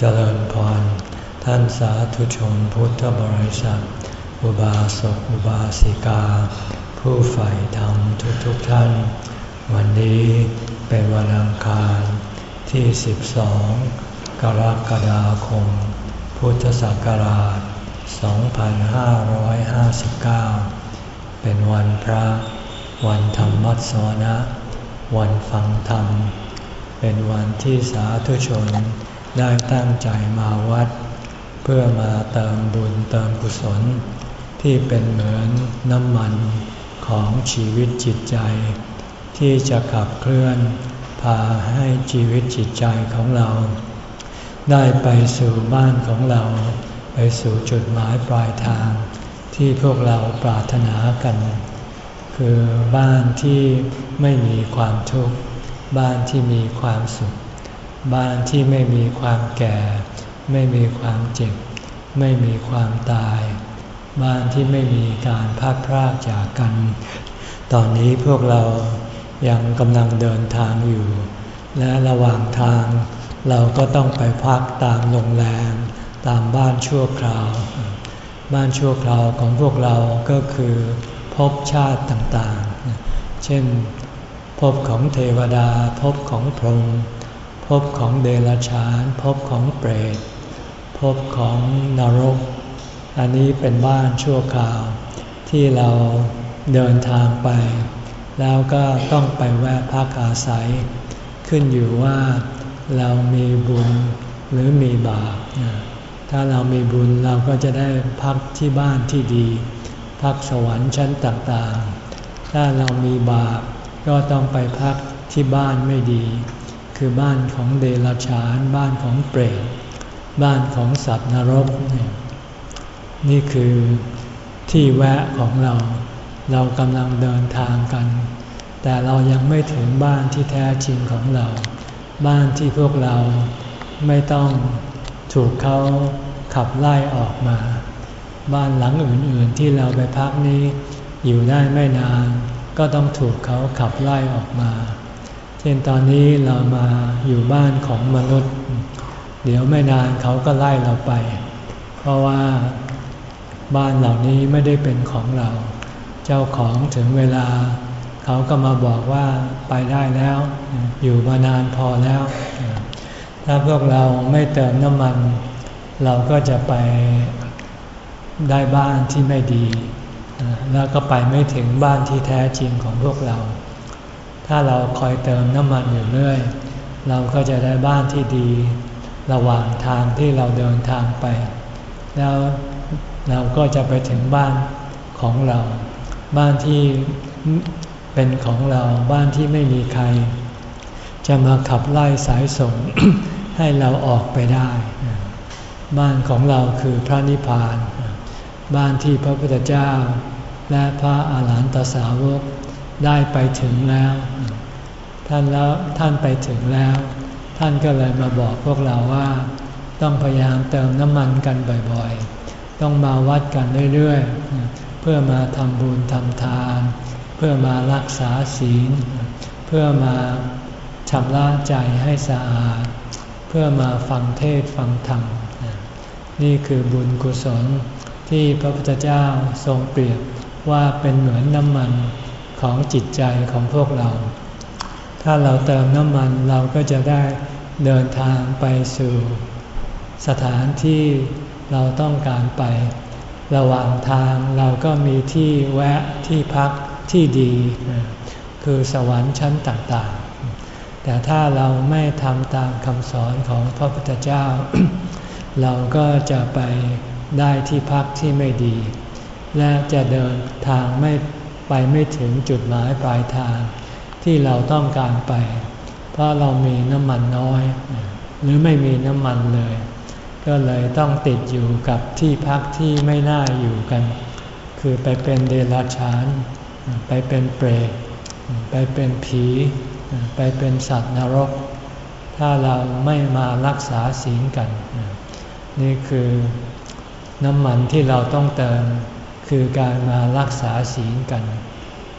เจริญพร ท่านสาธุชนพุทธบริษัท อุบาสกอุบาสิกา ผู้ใฝ่ธรรมทุกๆทท่าน วันนี้เป็นวันอังคารที่ 12 กรกฎาคม พุทธศักราช 2559 เป็นวันพระ วันธรรมวัสวนะ วันฟังธรรม เป็นวันที่สาธุชน ได้ตั้งใจมาวัด เพื่อมาเติมบุญเติมกุศล ที่เป็นเหมือนน้ำมันของชีวิตจิตใจ ที่จะขับเคลื่อน พาให้ชีวิตจิตใจของเรา ได้ไปสู่บ้านของเรา ไปสู่จุดหมายปลายทาง ที่พวกเราปรารถนากัน คือบ้านที่ไม่มีความทุกข์บ้านที่มีความสุข บ้านที่ไม่มีความแก่ ไม่มีความเจ็บ ไม่มีความตาย บ้านที่ไม่มีการพัดพรากจากกัน ตอนนี้พวกเรายังกำลังเดินทางอยู่ และระหว่างทางเราก็ต้องไปพักตามโรงแรมตามบ้านชั่วคราว บ้านชั่วคราวของพวกเราก็คือภพชาติต่างๆ เช่นภพของเทวดาภพของพรหม ภพของเดรัจฉานภพของเปรตภพของนรก อันนี้เป็นบ้านชั่วคราว ที่เราเดินทางไป แล้วก็ต้องไปแวะพักอาศัย ขึ้นอยู่ว่าเรามีบุญหรือมีบาปถ้าเรามีบุญเราก็จะได้พักที่บ้านที่ดี พักสวรรค์ชั้นต่างๆ ถ้าเรามีบาปก็ต้องไปพักที่บ้านไม่ดี คือบ้านของเดรัจฉาน บ้านของเปรตบ้านของสัตว์นรกนี่คือที่แวะของเรา เรากำลังเดินทางกัน แต่เรายังไม่ถึงบ้านที่แท้จริงของเรา บ้านที่พวกเราไม่ต้องถูกเขาขับไล่ออกมา บ้านหลังอื่นๆที่เราไปพักนี้อยู่ได้ไม่นาน ก็ต้องถูกเขาขับไล่ออกมา เช่นตอนนี้เรามาอยู่บ้านของมนุษย์ เดี๋ยวไม่นานเขาก็ไล่เราไป เพราะว่าบ้านเหล่านี้ไม่ได้เป็นของเรา เจ้าของถึงเวลา เขาก็มาบอกว่าไปได้แล้ว อยู่มานานพอแล้ว ถ้าพวกเราไม่เติมน้ำมัน เราก็จะไปได้บ้านที่ไม่ดี แล้วก็ไปไม่ถึงบ้านที่แท้จริงของพวกเรา ถ้าเราคอยเติมน้ำมันอยู่เรื่อย เราก็จะได้บ้านที่ดี ระหว่างทางที่เราเดินทางไป แล้วเราก็จะไปถึงบ้านของเรา บ้านที่เป็นของเราบ้านที่ไม่มีใคร จะมาขับไล่สายส่งให้เราออกไปได้ บ้านของเราคือพระนิพพาน บ้านที่พระพุทธเจ้า และพระอาหารหันตสาวก ได้ไปถึงแล้ว ท่านแล้วท่านไปถึงแล้ว ท่านก็เลยมาบอกพวกเราว่า ต้องพยายามเติมน้ำมันกันบ่อยๆ ต้องมาวัดกันเรื่อยๆ เพื่อมาทำบุญทำทาน เพื่อมารักษาศีล เพื่อมาชำระใจให้สะอาด เพื่อมาฟังเทศฟังธรรม นี่คือบุญกุศลที่พระพุทธเจ้าทรงเปรียบว่าเป็นเหมือนน้ำมัน ของจิตใจของพวกเรา ถ้าเราเติมน้ำมันเราก็จะได้เดินทางไปสู่ สถานที่เราต้องการไป ระหว่างทางเราก็มีที่แวะที่พักที่ดี คือสวรรค์ชั้นต่างๆ แต่ถ้าเราไม่ทำตามคำสอนของพระพุทธเจ้า เราก็จะไปได้ที่พักที่ไม่ดี และจะเดินทางไม่ ไปไม่ถึงจุดหมายปลายทางที่เราต้องการไป เพราะเรามีน้ำมันน้อย หรือไม่มีน้ำมันเลย ก็เลยต้องติดอยู่กับที่พักที่ไม่น่าอยู่กัน คือไปเป็นเดรัจฉาน ไปเป็นเปรตไปเป็นผี ไปเป็นสัตว์นรก ถ้าเราไม่มารักษาศีลกัน นี่คือน้ำมันที่เราต้องเติม คือการมารักษาศีลกัน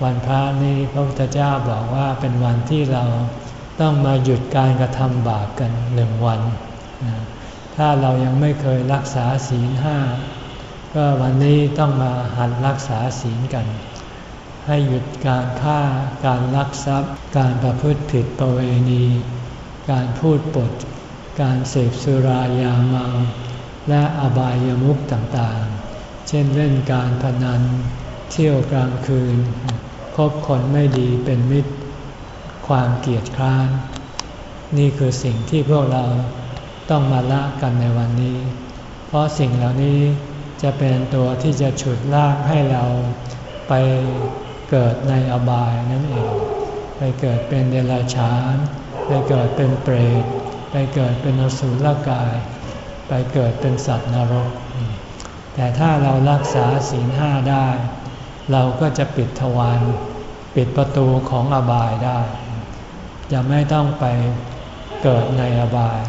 วันพระนี้พระพุทธเจ้าบอกว่าเป็นวันที่เราต้องมาหยุดการกระทำบาปกันหนึ่งวัน ถ้าเรายังไม่เคยรักษาศีลห้าก็วันนี้ต้องมาหัดรักษาศีลกัน ให้หยุดการฆ่า การลักทรัพย์ การประพฤติผิดประเวณี การพูดปด การเสพสุรายาเมา และอบายามุขต่างๆ เช่นเล่นการพนัน เที่ยวกลางคืน คบคนไม่ดีเป็นมิตร ความเกียดคร้าน นี่คือสิ่งที่พวกเราต้องมาละกันในวันนี้ เพราะสิ่งเหล่านี้จะเป็นตัวที่จะฉุดลากให้เราไปเกิดในอบายนั่นเอง ไปเกิดเป็นเดรัจฉาน ไปเกิดเป็นเปรต ไปเกิดเป็นอสุรกาย ไปเกิดเป็นสัตว์นรก แต่ถ้าเรารักษาศีลห้าได้ เราก็จะปิดทวารปิดประตูของอบายได้ จะไม่ต้องไปเกิดในอบาย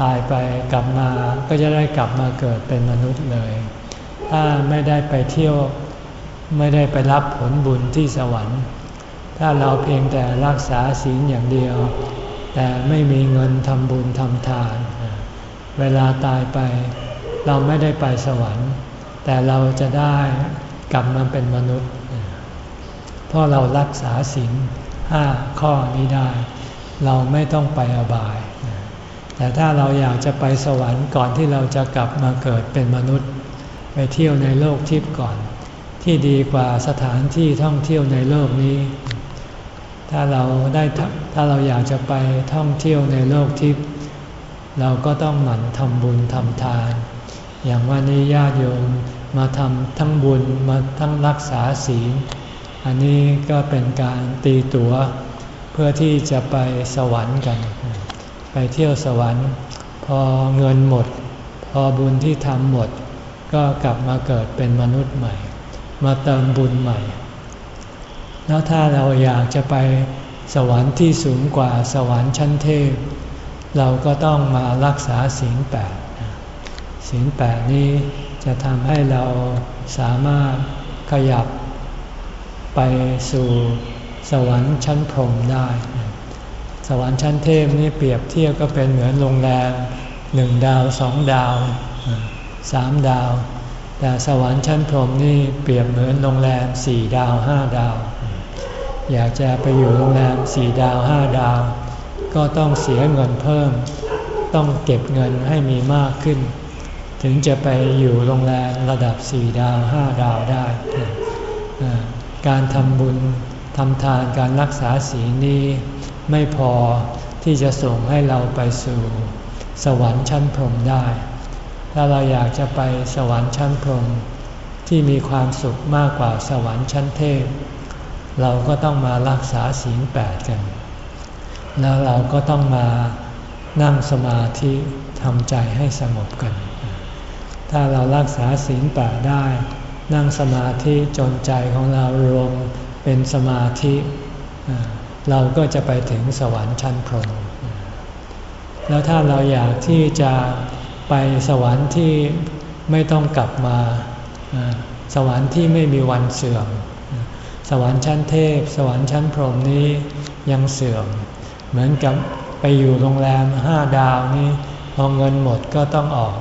ตายไปกลับมาก็จะได้กลับมาเกิดเป็นมนุษย์เลย ถ้าไม่ได้ไปเที่ยวไม่ได้ไปรับผลบุญที่สวรรค์ ถ้าเราเพียงแต่รักษาศีลอย่างเดียว แต่ไม่มีเงินทำบุญทำทาน เวลาตายไป เราไม่ได้ไปสวรรค์ แต่เราจะได้กลับมาเป็นมนุษย์ เพราะเรารักษาศีลห้าข้อนี้ได้ เราไม่ต้องไปอบาย แต่ถ้าเราอยากจะไปสวรรค์ก่อนที่เราจะกลับมาเกิดเป็นมนุษย์ ไปเที่ยวในโลกทิพย์ก่อน ที่ดีกว่าสถานที่ท่องเที่ยวในโลกนี้ ถ้าเราได้ถ้าเราอยากจะไปท่องเที่ยวในโลกทิพย์เราก็ต้องหมั่นทำบุญทำทาน อย่างวันนี้ญาติโยมมาทำทั้งบุญมาทั้งรักษาศีล อันนี้ก็เป็นการตีตัวเพื่อที่จะไปสวรรค์กัน ไปเที่ยวสวรรค์ พอเงินหมด พอบุญที่ทำหมด ก็กลับมาเกิดเป็นมนุษย์ใหม่ มาเติมบุญใหม่ แล้วถ้าเราอยากจะไปสวรรค์ที่สูงกว่าสวรรค์ชั้นเทพ เราก็ต้องมารักษาศีลแปด ศีลแปดนี้จะทำให้เราสามารถขยับไปสู่สวรรค์ชั้นพรหมได้ สวรรค์ชั้นเทพนี่เปรียบเทียบก็เป็นเหมือนโรงแรมหนึ่งดาวสองดาวสามดาว แต่สวรรค์ชั้นพรหมนี่เปรียบเหมือนโรงแรมสี่ดาวห้าดาว อยากจะไปอยู่โรงแรมสี่ดาวห้าดาว ก็ต้องเสียเงินเพิ่ม ต้องเก็บเงินให้มีมากขึ้น ถึงจะไปอยู่โรงแรมระดับสี่ดาวห้าดาวได้ การทำบุญทำทานการรักษาศีลนี้ไม่พอที่จะส่งให้เราไปสู่สวรรค์ชั้นพรหมได้ ถ้าเราอยากจะไปสวรรค์ชั้นพรหมที่มีความสุขมากกว่าสวรรค์ชั้นเทพ เราก็ต้องมารักษาศีลแปดกัน แล้วเราก็ต้องมานั่งสมาธิทำใจให้สงบกัน ถ้าเรารักษาศีลแปดได้ นั่งสมาธิจนใจของเรารวมเป็นสมาธิ เราก็จะไปถึงสวรรค์ชั้นพรหมแล้วถ้าเราอยากที่จะไปสวรรค์ที่ไม่ต้องกลับมา สวรรค์ที่ไม่มีวันเสื่อม สวรรค์ชั้นเทพ สวรรค์ชั้นพรหมนี้ยังเสื่อม เหมือนกับไปอยู่โรงแรมห้าดาวนี้พอเงินหมดก็ต้องออก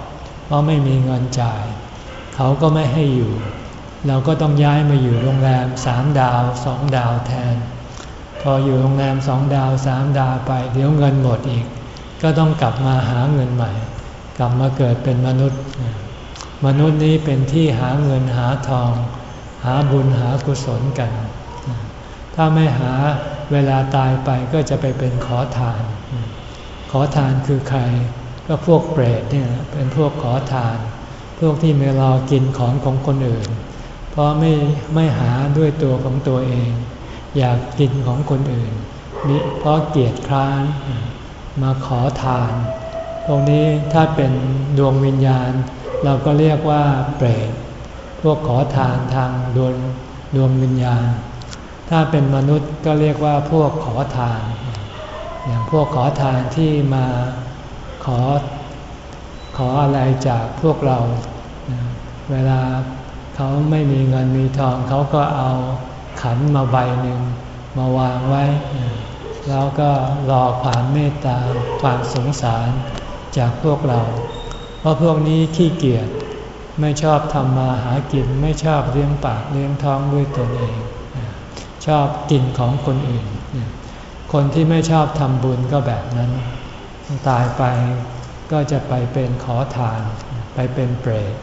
ราะไม่มีเงินจ่าย เขาก็ไม่ให้อยู่ เราก็ต้องย้ายมาอยู่โรงแรมสามดาวสองดาวแทน พออยู่โรงแรมสองดาวสามดาวไป เดี๋ยวเงินหมดอีก ก็ต้องกลับมาหาเงินใหม่ กลับมาเกิดเป็นมนุษย์ มนุษย์นี้เป็นที่หาเงินหาทอง หาบุญหากุศลกัน ถ้าไม่หาเวลาตายไปก็จะไปเป็นขอทาน ขอทานคือใคร ก็พวกเปรตเนี่ยเป็นพวกขอทาน พวกที่ไม่รอกินของของคนอื่น เพราะไม่ไม่หาด้วยตัวของตัวเอง อยากกินของคนอื่นมิเพราะเกียดคร้านมาขอทาน ตรงนี้ถ้าเป็นดวงวิญญาณ เราก็เรียกว่าเปรตพวกขอทานทางดวงดวงวิญญาณ ถ้าเป็นมนุษย์ก็เรียกว่าพวกขอทาน อย่างพวกขอทานที่มา ขอ ขออะไรจากพวกเรา เวลาเขาไม่มีเงินมีทองเขาก็เอาขันมาใบหนึ่งมาวางไว้ แล้วก็รอความเมตตาความสงสารจากพวกเรา เพราะพวกนี้ขี้เกียจไม่ชอบทำมาหากินไม่ชอบเลี้ยงปากเลี้ยงท้องด้วยตนเอง ชอบกินของคนอื่น คนที่ไม่ชอบทำบุญก็แบบนั้น ตายไปก็จะไปเป็นขอทาน ไปเป็นเปรต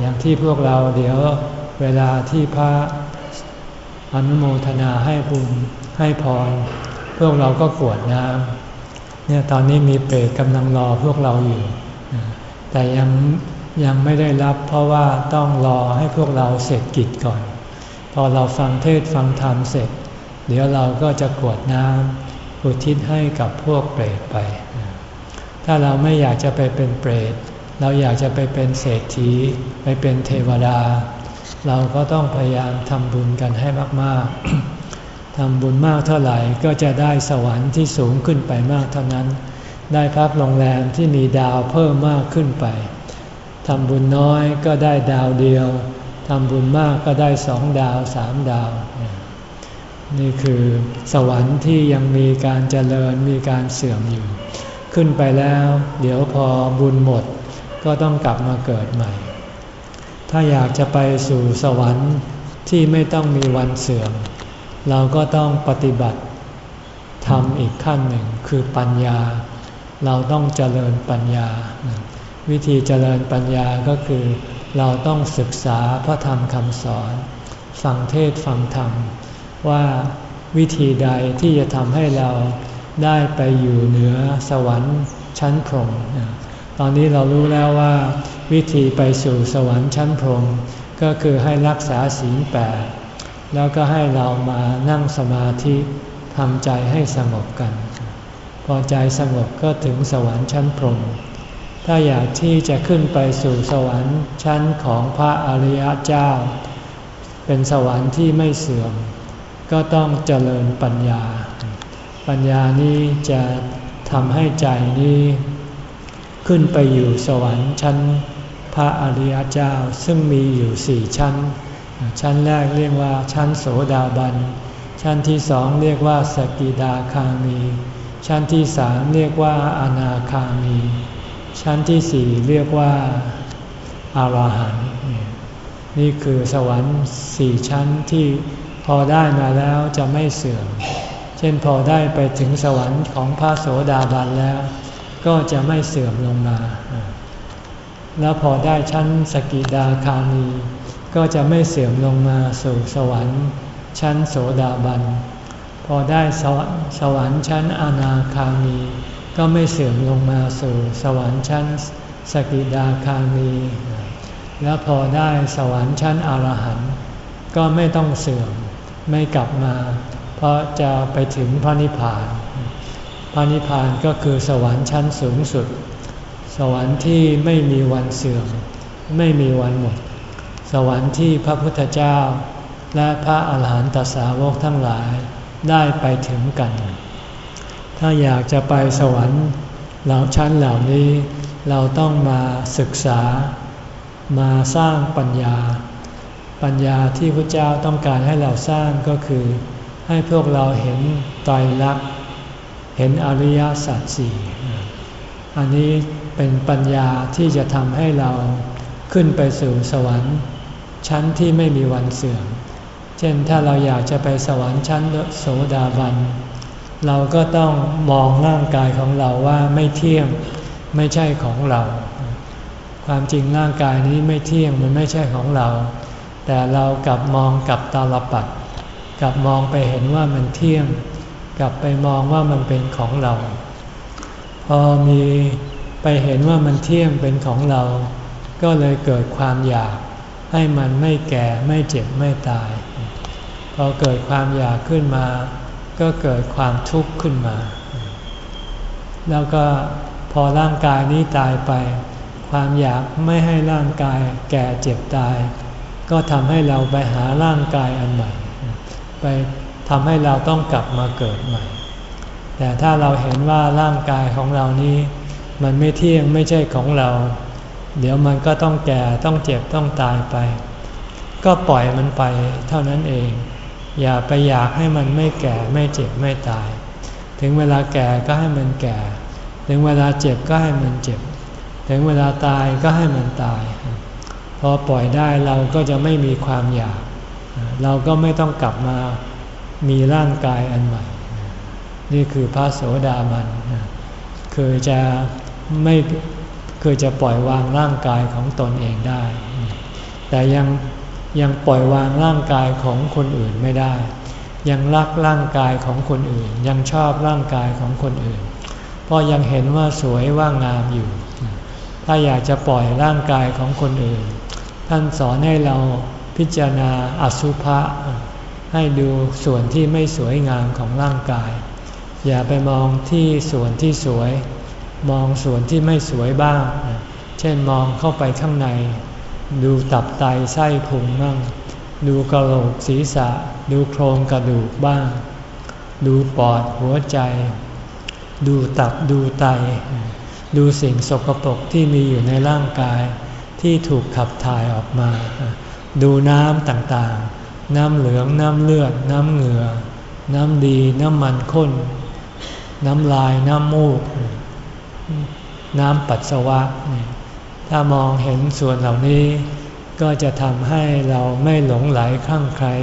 อย่างที่พวกเราเดี๋ยวเวลาที่พระอนุโมทนาให้บุญให้พร พวกเราก็กวดน้ำเนี่ยตอนนี้มีเปรตกำลังรอพวกเราอยู่ แต่ยังยังไม่ได้รับเพราะว่าต้องรอให้พวกเราเสร็จกิจก่อน พอเราฟังเทศฟังธรรมเสร็จ เดี๋ยวเราก็จะกวดน้ำ อุทิศให้กับพวกเปรตไป ถ้าเราไม่อยากจะไปเป็นเปรต เราอยากจะไปเป็นเศรษฐี ไปเป็นเทวดา เราก็ต้องพยายามทำบุญกันให้มาก ๆ ทำบุญมากเท่าไหร่ก็จะได้สวรรค์ที่สูงขึ้นไปมากเท่านั้น ได้พักโรงแรมที่มีดาวเพิ่มมากขึ้นไป ทำบุญน้อยก็ได้ดาวเดียว ทำบุญมากก็ได้สองดาวสามดาว นี่คือสวรรค์ที่ยังมีการเจริญมีการเสื่อมอยู่ ขึ้นไปแล้ว เดี๋ยวพอบุญหมด ก็ต้องกลับมาเกิดใหม่ ถ้าอยากจะไปสู่สวรรค์ที่ไม่ต้องมีวันเสื่อม เราก็ต้องปฏิบัติทำอีกขั้นหนึ่งคือปัญญา เราต้องเจริญปัญญา วิธีเจริญปัญญาก็คือ เราต้องศึกษาพระธรรมคำสอน ฟังเทศฟังธรรม ว่าวิธีใดที่จะทำให้เราได้ไปอยู่เหนือสวรรค์ชั้นพรหมตอนนี้เรารู้แล้วว่าวิธีไปสู่สวรรค์ชั้นพรหมก็คือให้รักษาศีลแปดแล้วก็ให้เรามานั่งสมาธิทำใจให้สงบกัน พอใจสงบก็ถึงสวรรค์ชั้นพรหมถ้าอยากที่จะขึ้นไปสู่สวรรค์ชั้นของพระอริยเจ้า เป็นสวรรค์ที่ไม่เสื่อม ก็ต้องเจริญปัญญา ปัญญานี้จะทำให้ใจนี้ ขึ้นไปอยู่สวรรค์ชั้น พระอริยเจ้าซึ่งมีอยู่สี่ชั้น ชั้นแรกเรียกว่าชั้นโสดาบัน ชั้นที่สองเรียกว่าสกิดาคามี ชั้นที่สามเรียกว่าอนาคามี ชั้นที่สี่เรียกว่าอารหันต์นี่คือสวรรค์สี่ชั้นที่ พอได้มาแล้วจะไม่เสื่อม เช่นพอได้ไปถึงสวรรค์ของพระโสดาบันแล้ว ก็จะไม่เสื่อมลงมา แล้วพอได้ชั้นสกิดาคามี ก็จะไม่เสื่อมลงมาสู่สวรรค์ ชั้นโสดาบัน พอได้สวรรค์ชั้นอนาคามี ก็ไม่เสื่อมลงมาสู่สวรรค์ชั้นสกิดาคามี แล้วพอได้สวรรค์ชั้นอรหันต์ก็ไม่ต้องเสื่อม ไม่กลับมา เพราะจะไปถึงพระนิพพาน พระนิพพานก็คือสวรรค์ชั้นสูงสุด สวรรค์ที่ไม่มีวันเสื่อม ไม่มีวันหมด สวรรค์ที่พระพุทธเจ้า และพระอาหารหันตสาวกทั้งหลายได้ไปถึงกัน ถ้าอยากจะไปสวรรค์เหล่าชั้นเหล่านี้เราต้องมาศึกษา มาสร้างปัญญา ปัญญาที่พระเจ้าต้องการให้เราสร้างก็คือ ให้พวกเราเห็นไตรลักษณ์เห็นอริยสัจสี่อันนี้เป็นปัญญาที่จะทำให้เราขึ้นไปสู่สวรรค์ ชั้นที่ไม่มีวันเสื่อม เช่นถ้าเราอยากจะไปสวรรค์ชั้นโสดาบัน เราก็ต้องมองร่างกายของเราว่าไม่เที่ยงไม่ใช่ของเรา ความจริงร่างกายนี้ไม่เที่ยงมันไม่ใช่ของเรา แต่เรากลับมองกับตาลปัดกลับมองไปเห็นว่ามันเที่ยง กลับไปมองว่ามันเป็นของเรา พอมีไปเห็นว่ามันเที่ยงเป็นของเรา ก็เลยเกิดความอยาก ให้มันไม่แก่ไม่เจ็บไม่ตาย พอเกิดความอยากขึ้นมา ก็เกิดความทุกข์ขึ้นมา แล้วก็พอร่างกายนี้ตายไป ความอยากไม่ให้ร่างกายแก่เจ็บตาย ก็ทำให้เราไปหาร่างกายอันใหม่ ไปทำให้เราต้องกลับมาเกิดใหม่ แต่ถ้าเราเห็นว่าร่างกายของเรานี้ มันไม่เที่ยงไม่ใช่ของเรา เดี๋ยวมันก็ต้องแก่ต้องเจ็บต้องตายไป ก็ปล่อยมันไปเท่านั้นเอง อย่าไปอยากให้มันไม่แก่ไม่เจ็บไม่ตาย ถึงเวลาแก่ก็ให้มันแก่ ถึงเวลาเจ็บก็ให้มันเจ็บ ถึงเวลาตายก็ให้มันตาย อปล่อยได้เราก็จะไม่มีความอยาก เราก็ไม่ต้องกลับมามีร่างกายอันใหม่ นี่คือพระโสดาบันคือจะไม่คือจะปล่อยวางร่างกายของตนเองได้ แต่ยังยังปล่อยวางร่างกายของคนอื่นไม่ได้ ยังรักร่างกายของคนอื่น ยังชอบร่างกายของคนอื่น เพราะยังเห็นว่าสวยว่างามอยู่ ถ้าอยากจะปล่อยร่างกายของคนอื่น ท่านสอนให้เราพิจารณาอสุภะให้ดูส่วนที่ไม่สวยงามของร่างกาย อย่าไปมองที่ส่วนที่สวย มองส่วนที่ไม่สวยบ้าง เช่นมองเข้าไปข้างใน ดูตับไตไส้พุงบ้างดูกระโหลกศีรษะ ดูโครงกระดูกบ้าง ดูปอดหัวใจ ดูตับดูไต ดูสิ่งสกปรกที่มีอยู่ในร่างกาย ที่ถูกขับถ่ายออกมา ดูน้ำต่างๆ น้ำเหลืองน้ำเลือด น้ำเหงื่อ น้ำดีน้ำมันข้น น้ำลายน้ำมูก น้ำปัสสาวะ ถ้ามองเห็นส่วนเหล่านี้ ก็จะทำให้เราไม่หลงไหลคลั่งไคล้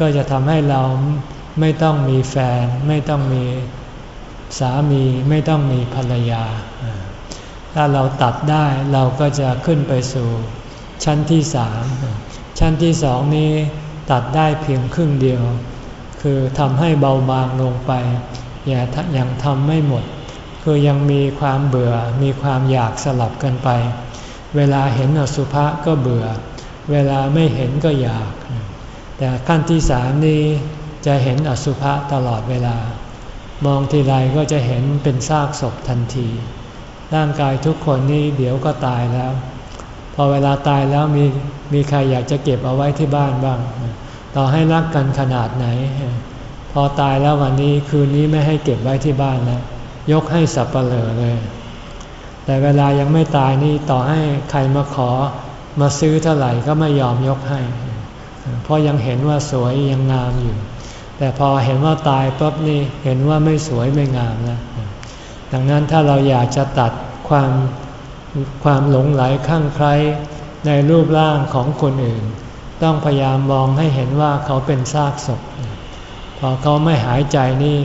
ก็จะทำให้เราไม่ต้องมีแฟน ไม่ต้องมีสามี ไม่ต้องมีภรรยา ถ้าเราตัดได้เราก็จะขึ้นไปสู่ชั้นที่สามชั้นที่สองนี้ตัดได้เพียงครึ่งเดียว คือทำให้เบาบางลงไป อย่ายังทำไม่หมด คือยังมีความเบื่อมีความอยากสลับกันไป เวลาเห็นอสุภะก็เบื่อ เวลาไม่เห็นก็อยาก แต่ขั้นที่สามนี้จะเห็นอสุภะตลอดเวลา มองทีไรก็จะเห็นเป็นซากศพทันที ร่างกายทุกคนนี่เดี๋ยวก็ตายแล้ว พอเวลาตายแล้วมีมีใครอยากจะเก็บเอาไว้ที่บ้านบ้าง ต่อให้รักกันขนาดไหน พอตายแล้ววันนี้คืนนี้ไม่ให้เก็บไว้ที่บ้านแล้วยกให้สับเปลอเลย แต่เวลายังไม่ตายนี่ต่อให้ใครมาขอมาซื้อเท่าไหร่ก็ไม่ยอมยกให้ เพราะยังเห็นว่าสวยยังงามอยู่ แต่พอเห็นว่าตายปุ๊บนี่เห็นว่าไม่สวยไม่งามแล้ว ดังนั้นถ้าเราอยากจะตัดความความหลงไหลข้างใครในรูปร่างของคนอื่น ต้องพยายามมองให้เห็นว่าเขาเป็นซากศพ พอเขาไม่หายใจนี่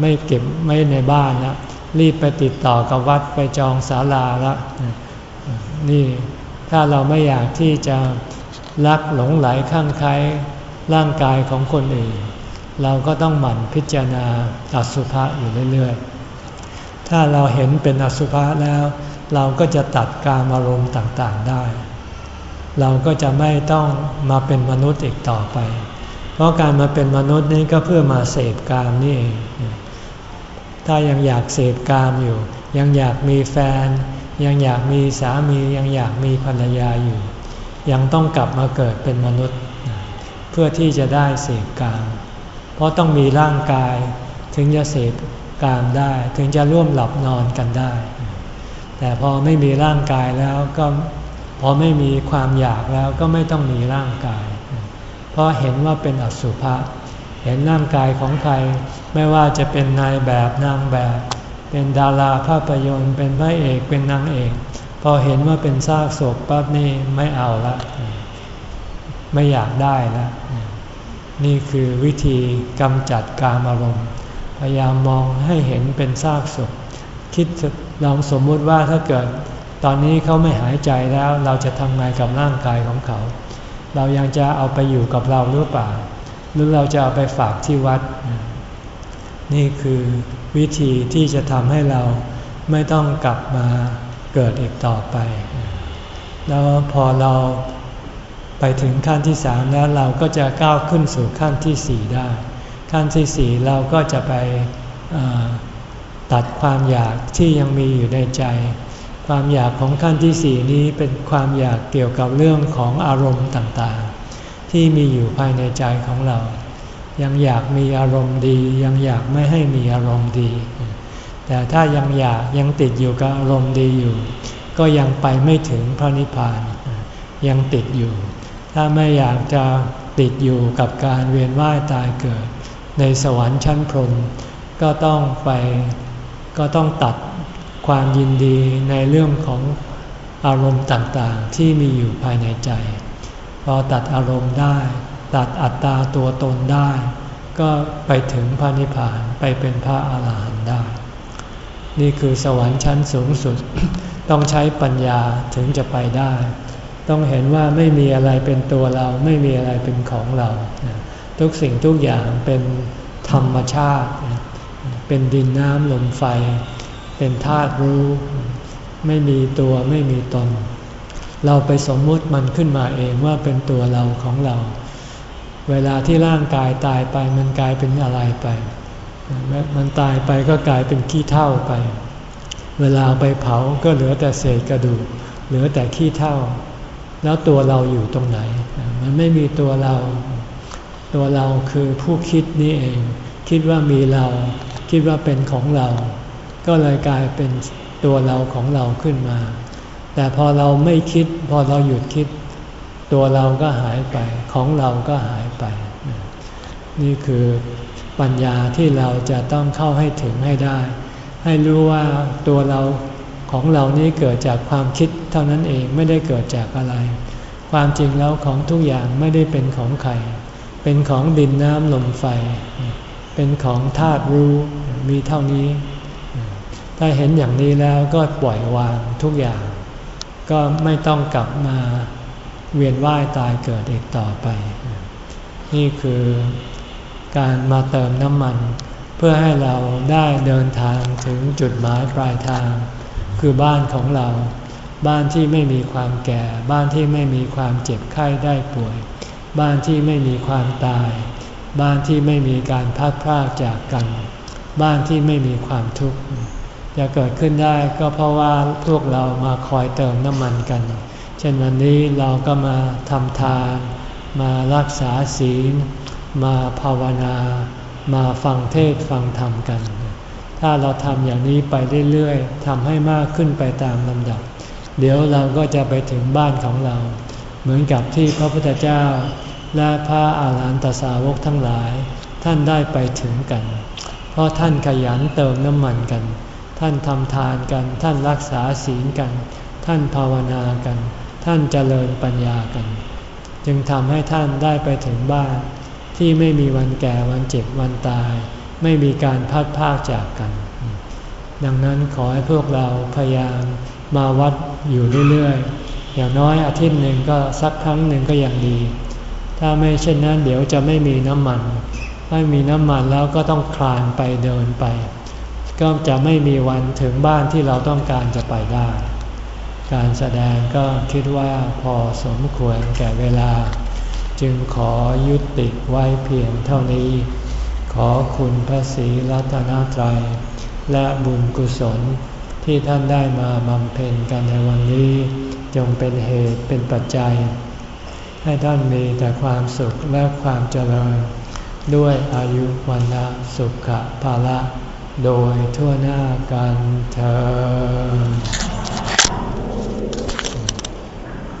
ไม่เก็บไม่ในบ้านแล้วรีบไปติดต่อกับวัดไปจองศาลาละนี่ถ้าเราไม่อยากที่จะรักหลงไหลข้างใครร่างกายของคนอื่น เราก็ต้องหมั่นพิจารณาอสุภะอยู่เรื่อยๆ ถ้าเราเห็นเป็นอสุภะแล้ว เราก็จะตัดการอารมณ์ต่างๆได้ เราก็จะไม่ต้องมาเป็นมนุษย์อีกต่อไป เพราะการมาเป็นมนุษย์นี้ก็เพื่อมาเสพกามนี่เอง ถ้ายังอยากเสพกามอยู่ ยังอยากมีแฟน ยังอยากมีสามี ยังอยากมีภรรยาอยู่ ยังต้องกลับมาเกิดเป็นมนุษย์ เพื่อที่จะได้เสพกาม เพราะต้องมีร่างกายถึงจะเสพ กามได้ถึงจะร่วมหลับนอนกันได้ แต่พอไม่มีร่างกายแล้วก็พอไม่มีความอยากแล้วก็ไม่ต้องมีร่างกาย เพราะเห็นว่าเป็นอสุภะเห็นร่างกายของใครไม่ว่าจะเป็นนายแบบนางแบบ เป็นดาราภาพยนตร์ เป็นพระเอกเป็นนางเอก พอเห็นว่าเป็นซากศพปั๊บนี่ไม่เอาละ ไม่อยากได้แล้วนี่คือวิธีกำจัดการอารมณ์ พยายามมองให้เห็นเป็นซากศพคิดลองสมมุติว่าถ้าเกิดตอนนี้เขาไม่หายใจแล้วเราจะทำไงกับร่างกายของเขา เรายังจะเอาไปอยู่กับเราหรือเปล่า หรือเราจะเอาไปฝากที่วัด นี่คือวิธีที่จะทำให้เราไม่ต้องกลับมาเกิดอีกต่อไป แล้วพอเราไปถึงขั้นที่สามแล้วเราก็จะก้าวขึ้นสู่ขั้นที่สี่ได้ ขั้นที่สี่เราก็จะไปตัดความอยากที่ยังมีอยู่ในใจ ความอยากของขั้นที่สี่นี้เป็นความอยากเกี่ยวกับเรื่องของอารมณ์ต่างๆ ที่มีอยู่ภายในใจของเรา ยังอยากมีอารมณ์ดี ยังอยากไม่ให้มีอารมณ์ดี แต่ถ้ายังอยากยังติดอยู่กับอารมณ์ดีอยู่ ก็ยังไปไม่ถึงพระนิพพาน ยังติดอยู่ ถ้าไม่อยากจะติดอยู่กับการเวียนว่ายตายเกิด ในสวรรค์ชั้นพรหมก็ต้องไปก็ต้องตัดความยินดีในเรื่องของอารมณ์ต่างๆ ที่มีอยู่ภายในใจ พอตัดอารมณ์ได้ ตัดอัตตาตัวตนได้ ก็ไปถึงพระนิพพานไปเป็นพระอาหารหันต์ได้ นี่คือสวรรค์ชั้นสูงสุด ต้องใช้ปัญญาถึงจะไปได้ ต้องเห็นว่าไม่มีอะไรเป็นตัวเราไม่มีอะไรเป็นของเรา ทุกสิ่งทุกอย่างเป็นธรรมชาติ เป็นดินน้ำลมไฟ เป็นธาตุรู้ ไม่มีตัวไม่มีตน เราไปสมมุติมันขึ้นมาเองว่าเป็นตัวเราของเรา เวลาที่ร่างกายตายไปมันกลายเป็นอะไรไป มันตายไปก็กลายเป็นขี้เท่าไป เวลาไปเผาก็เหลือแต่เศษกระดูก เหลือแต่ขี้เท่า แล้วตัวเราอยู่ตรงไหน มันไม่มีตัวเรา ตัวเราคือผู้คิดนี่เอง คิดว่ามีเรา คิดว่าเป็นของเรา ก็เลยกลายเป็นตัวเราของเราขึ้นมา แต่พอเราไม่คิด พอเราหยุดคิด ตัวเราก็หายไป ของเราก็หายไป นี่คือปัญญาที่เราจะต้องเข้าให้ถึงให้ได้ ให้รู้ว่าตัวเราของเรานี้เกิดจากความคิดเท่านั้นเองไม่ได้เกิดจากอะไร ความจริงแล้วของทุกอย่างไม่ได้เป็นของใคร เป็นของดินน้ำลมไฟ เป็นของธาตุรู้มีเท่านี้ ถ้าเห็นอย่างนี้แล้วก็ปล่อยวางทุกอย่าง ก็ไม่ต้องกลับมาเวียนว่ายตายเกิดอีกต่อไป นี่คือการมาเติมน้ำมัน เพื่อให้เราได้เดินทางถึงจุดหมายปลายทาง คือบ้านของเรา บ้านที่ไม่มีความแก่ บ้านที่ไม่มีความเจ็บไข้ได้ป่วย บ้านที่ไม่มีความตาย บ้านที่ไม่มีการพัดพรากจากกัน บ้านที่ไม่มีความทุกข์จะเกิดขึ้นได้ก็เพราะว่าพวกเรามาคอยเติมน้ำมันกัน เช่นวันนี้เราก็มาทำทาน มารักษาศีล มาภาวนา มาฟังเทศฟังธรรมกัน ถ้าเราทำอย่างนี้ไปเรื่อยๆทำให้มากขึ้นไปตามลำดับ เดี๋ยวเราก็จะไปถึงบ้านของเรา เหมือนกับที่พระพุทธเจ้า และพระอาหารหันตสาวกทั้งหลาย ท่านได้ไปถึงกัน เพราะท่านขยันเติมน้ำมันกัน ท่านทำทานกัน ท่านรักษาศีลกัน ท่านภาวนากัน ท่านเจริญปัญญากัน จึงทำให้ท่านได้ไปถึงบ้าน ที่ไม่มีวันแก่วันเจ็บวันตาย ไม่มีการพัดพากจากกัน ดังนั้นขอให้พวกเราพยายามมาวัดอยู่เรื่อยๆอย่างน้อยอาทิตย์หนึ่งก็สักครั้งหนึ่งก็ยังดี ถ้าไม่เช่นนั้นเดี๋ยวจะไม่มีน้ำมัน ไม่มีน้ำมันแล้วก็ต้องคลานไปเดินไป ก็จะไม่มีวันถึงบ้านที่เราต้องการจะไปได้ การแสดงก็คิดว่าพอสมควรแก่เวลา จึงขอยุติไว้เพียงเท่านี้ ขอคุณพระศรีรัตนตรัย และบุญกุศลที่ท่านได้มาบำเพ็ญกันในวันนี้ จงเป็นเหตุเป็นปัจจัย ให้ท่านมีแต่ความสุขและความเจริญ ด้วยอายุวันละสุขภาละ โดยทั่วหน้ากันเธอ